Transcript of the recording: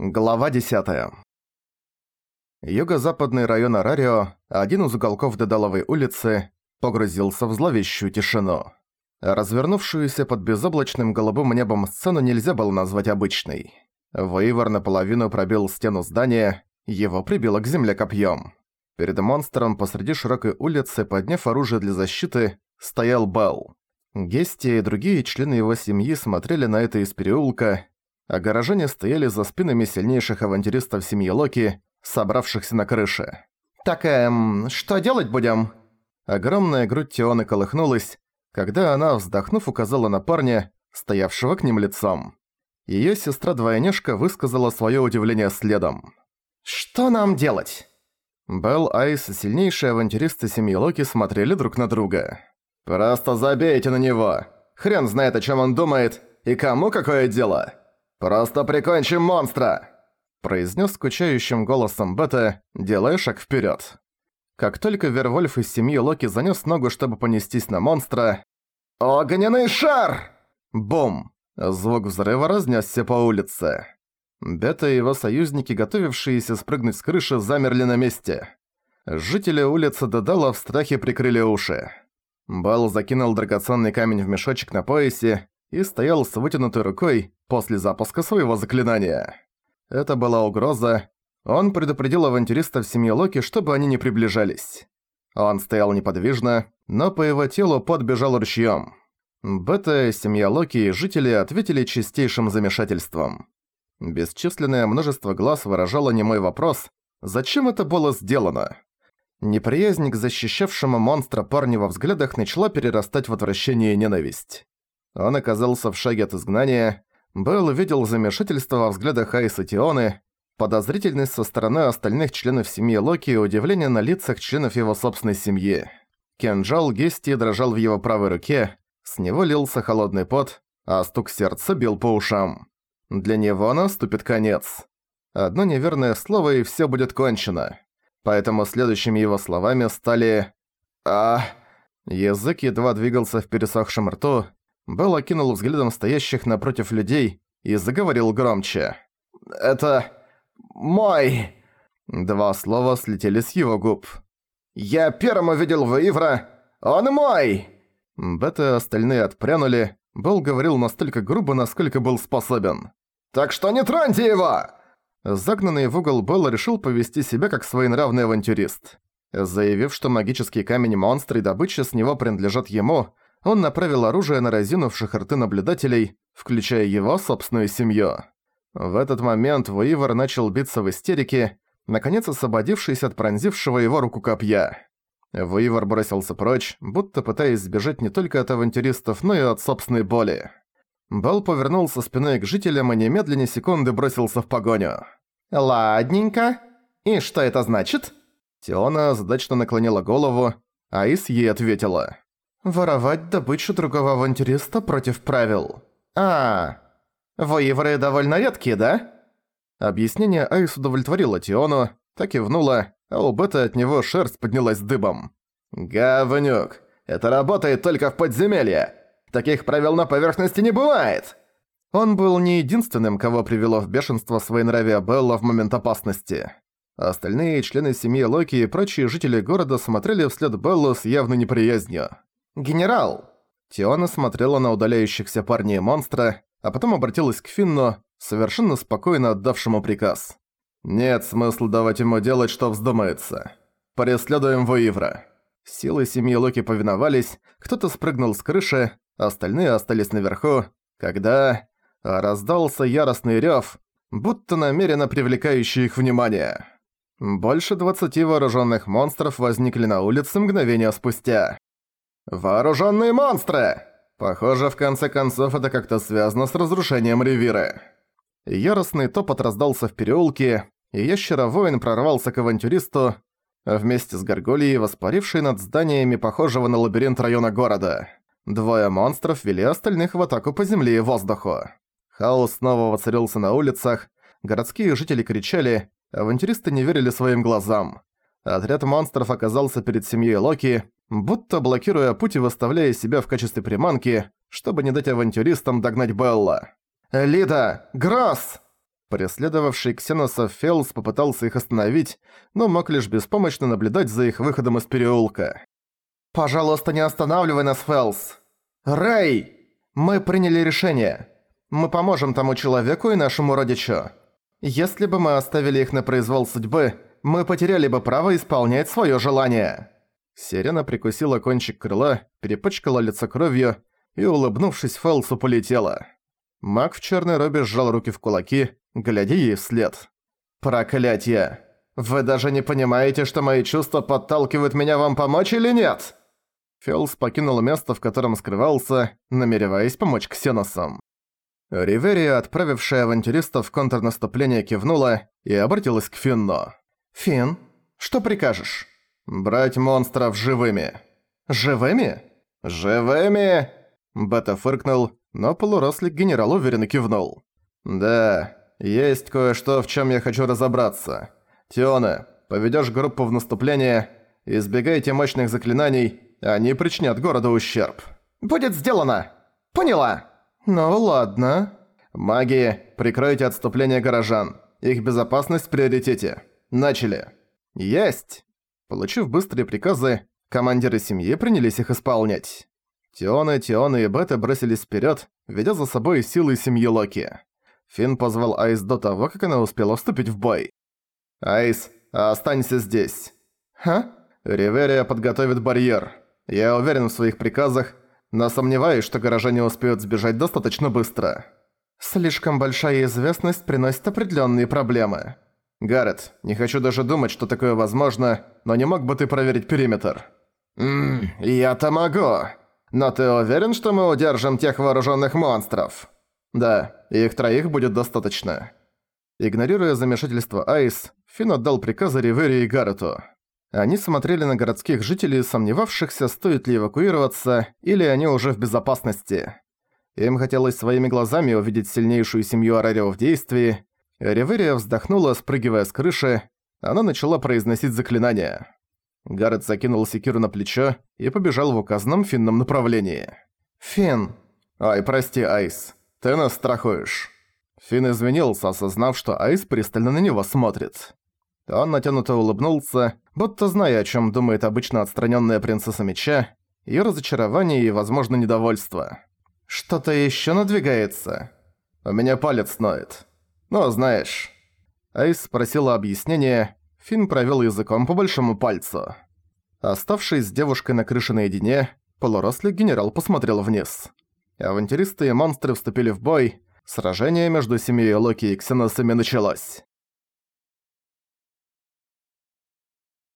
Глава 10. Юго-западный район Арарио, один из уголков Дедаловой улицы, погрузился в зловещую тишину. Развернувшуюся под безоблачным голубым небом сцену нельзя было назвать обычной. Воивор наполовину пробил стену здания, его прибило к земле копьем. Перед монстром посреди широкой улицы, подняв оружие для защиты, стоял Белл. Гести и другие члены его семьи смотрели на это из переулка, а горожане стояли за спинами сильнейших авантюристов семьи Локи, собравшихся на крыше. «Так, эм, что делать будем?» Огромная грудь Тионы колыхнулась, когда она, вздохнув, указала на парня, стоявшего к ним лицом. Её сестра-двойняшка высказала своё удивление следом. «Что нам делать?» Белл, Айс и сильнейшие авантюристы семьи Локи смотрели друг на друга. «Просто забейте на него! Хрен знает, о чём он думает, и кому какое дело!» «Просто прикончим монстра!» произнес скучающим голосом Бета, делая шаг вперед. Как только Вервольф из семьи Локи занес ногу, чтобы понестись на монстра... «Огненный шар!» Бум! Звук взрыва разнесся по улице. Бета и его союзники, готовившиеся спрыгнуть с крыши, замерли на месте. Жители улицы Дедала в страхе прикрыли уши. Бал закинул драгоценный камень в мешочек на поясе и стоял с вытянутой рукой после запуска своего заклинания. Это была угроза. Он предупредил авантюристов семьи Локи, чтобы они не приближались. Он стоял неподвижно, но по его телу подбежал ручьём. Бета, семья Локи и жители ответили чистейшим замешательством. Бесчисленное множество глаз выражало немой вопрос «Зачем это было сделано?». Неприязнь к защищавшему монстра парня во взглядах начала перерастать в отвращение и ненависть. Он оказался в шаге от изгнания. Белл видел замешательство во взглядах Айса Тионы, подозрительность со стороны остальных членов семьи Локи и удивление на лицах членов его собственной семьи. Кинжал Гести дрожал в его правой руке, с него лился холодный пот, а стук сердца бил по ушам. Для него наступит конец. Одно неверное слово и всё будет кончено. Поэтому следующими его словами стали «А...» Язык едва двигался в пересохшем рту, Белл окинул взглядом стоящих напротив людей и заговорил громче. «Это... мой...» Два слова слетели с его губ. «Я первым увидел Ваивра! Он мой!» Бета и остальные отпрянули. Белл говорил настолько грубо, насколько был способен. «Так что не троньте его!» Загнанный в угол Белл решил повести себя как своенравный авантюрист. Заявив, что магический камень монстра и добыча с него принадлежат ему, он направил оружие на разинувших рты наблюдателей, включая его собственную семью. В этот момент Вуивер начал биться в истерике, наконец освободившись от пронзившего его руку копья. Вуивер бросился прочь, будто пытаясь сбежать не только от авантюристов, но и от собственной боли. Белл повернулся спиной к жителям и немедленно секунды бросился в погоню. «Ладненько. И что это значит?» Теона задачно наклонила голову, а Ис ей ответила. Воровать добычу другого авантюриста против правил. А, воевры довольно редкие, да? Объяснение Айс удовлетворило Тиону, так и внула, а у Бета от него шерсть поднялась дыбом. «Говнюк, это работает только в подземелье! Таких правил на поверхности не бывает!» Он был не единственным, кого привело в бешенство своенравие Белла в момент опасности. Остальные члены семьи Локи и прочие жители города смотрели вслед Беллу с явной неприязнью. «Генерал!» Тиона смотрела на удаляющихся парней и монстра, а потом обратилась к Финну, совершенно спокойно отдавшему приказ. «Нет смысла давать ему делать, что вздумается. Преследуем Воивра». Силы семьи Локи повиновались, кто-то спрыгнул с крыши, остальные остались наверху, когда... раздался яростный рёв, будто намеренно привлекающий их внимание. Больше двадцати вооруженных монстров возникли на улице мгновения спустя. «Вооруженные монстры!» Похоже, в конце концов, это как-то связано с разрушением ревира. Яростный топот раздался в переулке, и ящеро-воин прорвался к авантюристу, вместе с Гарголией, воспарившей над зданиями похожего на лабиринт района города. Двое монстров вели остальных в атаку по земле и воздуху. Хаос снова воцарился на улицах, городские жители кричали, авантюристы не верили своим глазам. Отряд монстров оказался перед семьей Локи, будто блокируя путь и выставляя себя в качестве приманки, чтобы не дать авантюристам догнать Белла. «Лида! Гросс!» Преследовавший ксеносов Фелс попытался их остановить, но мог лишь беспомощно наблюдать за их выходом из переулка. «Пожалуйста, не останавливай нас, Фелс! Рэй! Мы приняли решение. Мы поможем тому человеку и нашему родичу. Если бы мы оставили их на произвол судьбы, мы потеряли бы право исполнять своё желание». Сирена прикусила кончик крыла, перепачкала лицо кровью и, улыбнувшись, Фелсу полетела. Маг в чёрной робе сжал руки в кулаки, глядя ей вслед. «Проклятье! Вы даже не понимаете, что мои чувства подталкивают меня вам помочь или нет?» Фелс покинул место, в котором скрывался, намереваясь помочь Ксеносам. Риверия, отправившая авантюристов в контрнаступление, кивнула и обратилась к Финну. «Финн, что прикажешь?» «Брать монстров живыми». «Живыми?» «Живыми?» Бета фыркнул, но полурослик генерал уверенно кивнул. «Да, есть кое-что, в чем я хочу разобраться. Тиона, поведешь группу в наступление, избегайте мощных заклинаний, они причинят городу ущерб». «Будет сделано! Поняла!» «Ну ладно». «Маги, прикройте отступление горожан. Их безопасность в приоритете. Начали». «Есть!» Получив быстрые приказы, командиры семьи принялись их исполнять. Тионы, Тионы и Бета бросились вперед, ведя за собой силы семьи Локи. Финн позвал Айс до того, как она успела вступить в бой. «Айс, останься здесь». «Ха?» «Риверия подготовит барьер. Я уверен в своих приказах, но сомневаюсь, что горожане успеют сбежать достаточно быстро. Слишком большая известность приносит определенные проблемы. Гаррет, не хочу даже думать, что такое возможно, но не мог бы ты проверить периметр? Ммм, я-то могу. Но ты уверен, что мы удержим тех вооруженных монстров? Да, их троих будет достаточно. Игнорируя замешательство Айс, Финн отдал приказы Ривере и Гаррету. Они смотрели на городских жителей, сомневавшихся, стоит ли эвакуироваться, или они уже в безопасности. Им хотелось своими глазами увидеть сильнейшую семью Арарио в действии. Реверия вздохнула, спрыгивая с крыши. Она начала произносить заклинания. Гаррет закинул секиру на плечо и побежал в указанном финном направлении. «Финн!» «Ай, прости, Айс. Ты нас страхуешь». Финн извинился, осознав, что Айс пристально на него смотрит. Он натянуто улыбнулся, будто зная, о чем думает обычно отстраненная принцесса меча, ее разочарование и, возможно, недовольство. «Что-то еще надвигается?» «У меня палец ноет. Ну, знаешь...» Айс спросила объяснение, Финн провел языком по большому пальцу. Оставшись с девушкой на крыше наедине, полурослый генерал посмотрел вниз. Авантюристы и монстры вступили в бой, сражение между семьей Локи и Ксеносами началось.